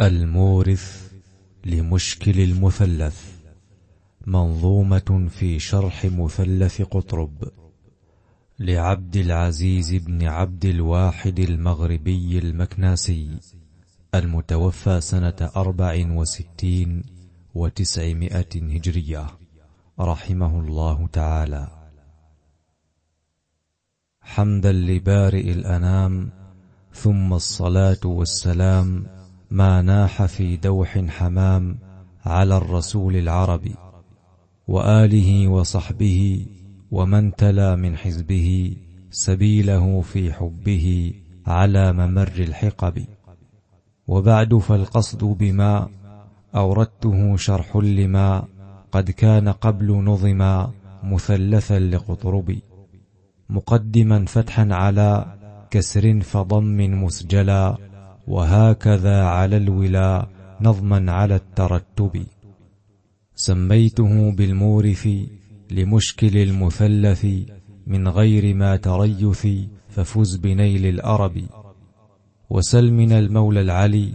المورث لمشكل المثلث منظومة في شرح مثلث قطرب لعبد العزيز بن عبد الواحد المغربي المكناسي المتوفى سنة أربع وستين وتسعمائة هجرية. رحمه الله تعالى. حمدا لبارئ الأنام ثم الصلاة والسلام ما ناح في دوح حمام على الرسول العربي وآله وصحبه ومن تلا من حزبه سبيله في حبه على ممر الحقب. وبعد فالقصد بما أوردته شرح لما قد كان قبل نظما مثلثا لقطرب. مقدما فتحا على كسر فضم مسجلا وهكذا على الولا نظما على الترتب. سميته بالمورث لمشكل المثلث من غير ما تريث ففز بنيل الأرب. وسل من المولى العلي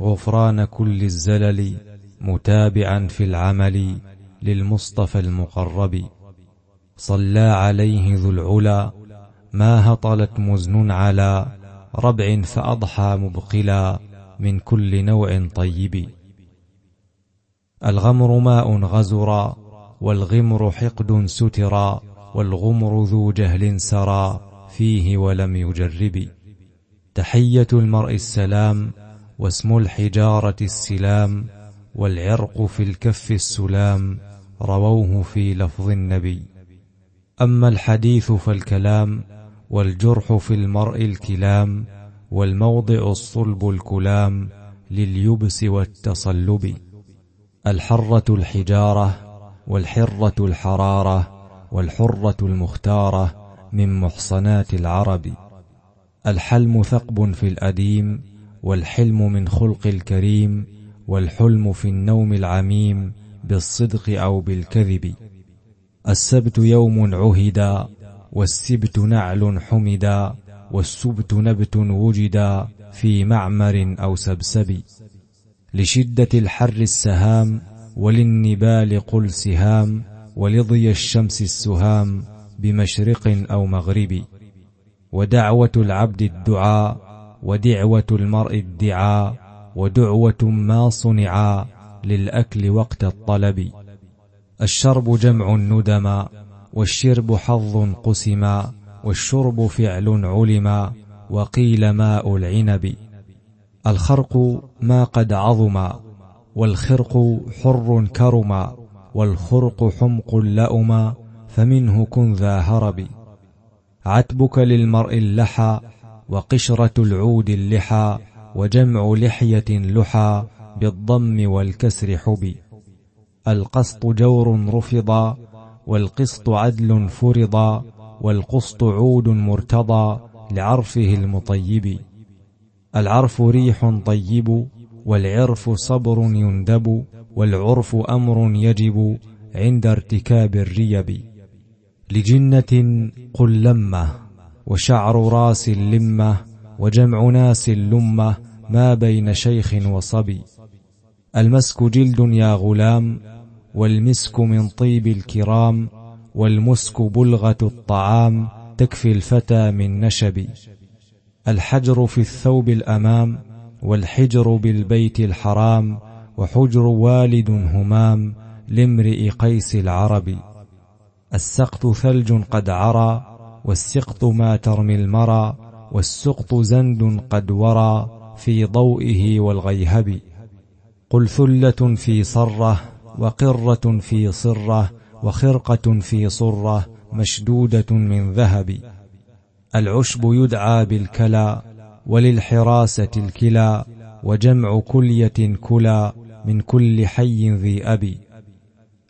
غفران كل الزلل متابعا في العمل للمصطفى المقرب. صلى عليه ذو العلا ما هطلت مزن على ربع فأضحى مبقلا من كل نوع طيب. الغمر ماء غزرا والغمر حقد سترا والغمر ذو جهل سرى فيه ولم يجرب. تحية المرء السلام واسم الحجارة السلام والعرق في الكف السلام رووه في لفظ النبي. أما الحديث فالكلام والجرح في المرء الكلام والموضع الصلب الكلام لليبس والتصلب. الحرة الحجارة والحرة الحرارة والحرة المختارة من محصنات العرب. الحلم ثقب في الأديم والحلم من خلق الكريم والحلم في النوم العميم بالصدق أو بالكذب. السبت يوم عهدا والسبت نعل حمدا والسبت نبت وجدا في معمر أو سبسب. لشدة الحر السهام وللنبال قل سهام ولضي الشمس السهام بمشرق أو مغرب. ودعوة العبد الدعاء ودعوة المرء الدعاء ودعوة ما صنعا للأكل وقت الطلب. الشرب جمع ندما والشرب حظ قسما والشرب فعل علما وقيل ماء العنب. الخرق ما قد عظما والخرق حر كرما والخرق حمق لأما فمنه كن ذا هرب. عتبك للمرء اللحى وقشرة العود اللحى وجمع لحية لحى بالضم والكسر حبي. القسط جور رفضا والقسط عدل فرضا والقسط عود مرتضى لعرفه المطيب. العرف ريح طيب والعرف صبر يندب والعرف أمر يجب عند ارتكاب الريب. لجنة قل لمة وشعر راس لمة وجمع ناس لمة ما بين شيخ وصبي. المسك جلد يا غلام والمسك من طيب الكرام والمسك بلغة الطعام تكفي الفتى من نشب. الحجر في الثوب الأمام والحجر بالبيت الحرام وحجر والد همام لامرئ قيس العرب. السقط ثلج قد عرى والسقط ما ترمي المرى والسقط زند قد ورى في ضوئه والغيهب. قل ثلة في صرة وقرة في صرة وخرقة في صرة مشدودة من ذهب. العشب يدعى بالكلى وللحراسة الكلى وجمع كلية كلى من كل حي ذي أب.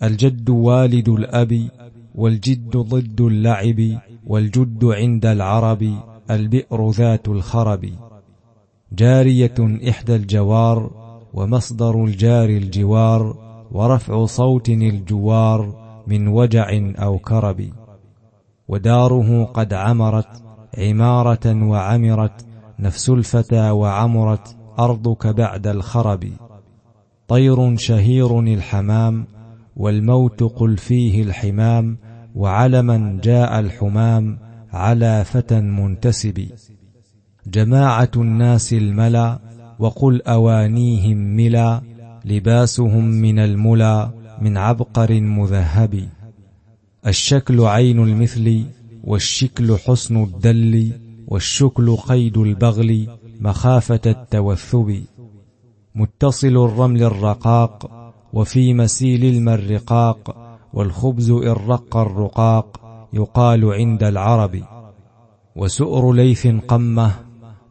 الجد والد الأب والجد ضد اللعب والجد عند العرب البئر ذات الخرب. جارية إحدى الجوار ومصدر الجار الجوار ورفع صوت الجوار من وجع أو كرب. وداره قد عمرت عمارة وعمرت نفس الفتى وعمرت أرضك بعد الخرب. طير شهير الحمام والموت قل فيه الحمام وعلما جاء الحمام على فتى منتسب. جماعة الناس الملا وقل أوانيهم ملا. لباسهم من الملا من عبقر مذهب. الشكل عين المثل والشكل حسن الدل والشكل قيد البغل مخافة التوثب. متصل الرمل الرقاق وفي مسيل المرقاق والخبز إن رق الرقاق يقال عند العرب. وسؤر ليث قمة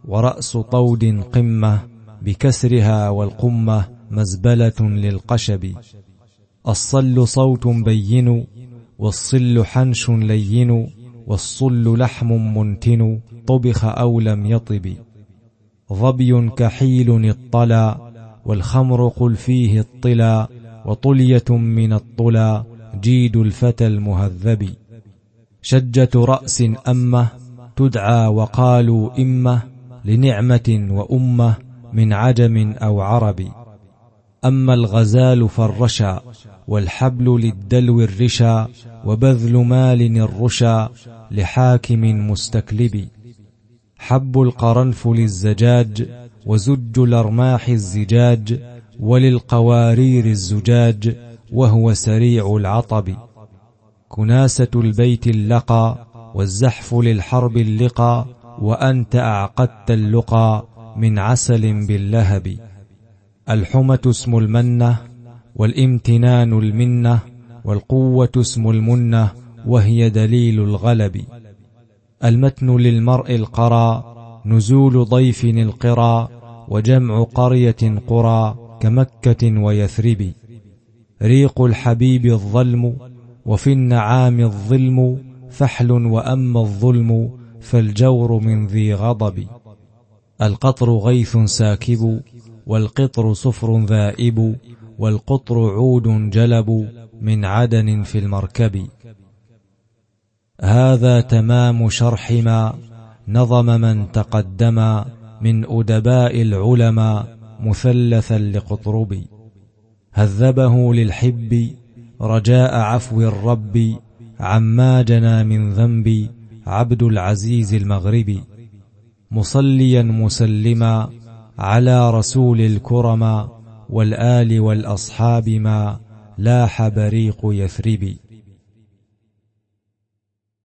ورأس طود قمة بكسرها والقمة مزبلة للقشب. الصل صوت بين والصل حنش لين والصل لحم منتن طبخ أو لم يطب. ظبي كحيل اطلى والخمر قل فيه الطلا وطلية من الطلا جيد الفتى المهذب. شجة رأس أمة تدعى وقالوا إمة لنعمة وأمة من عجم أو عرب. أما الغزال فالرشا والحبل للدلو الرشا وبذل مال الرشا لحاكم مستكلب. حب القرنفل الزجاج وزج الأرماح الزجاج وللقوارير الزجاج وهو سريع العطب. كناسة البيت اللقى والزحف للحرب اللقى وأنت أعقدت اللقى من عسل باللهب. الحمة اسم المنة والامتنان المنة والقوة اسم المنة وهي دليل الغلب. المتن للمرء القرى نزول ضيف القرى وجمع قرية قرى كمكة ويثرب. ريق الحبيب الظلم وفي النعام الظلم فحل وأما الظلم فالجور من ذي غضب. القطر غيث ساكب والقطر صفر ذائب والقطر عود جلب من عدن في المركب. هذا تمام شرح ما نظم من تقدم من أدباء العلماء مثلثا لقطرب. هذبه للحب رجاء عفو الرب عما جنى من ذنب عبد العزيز المغربي مصليا مسلما على رسول الكرما والآل والأصحاب ما لاح بريق يثرب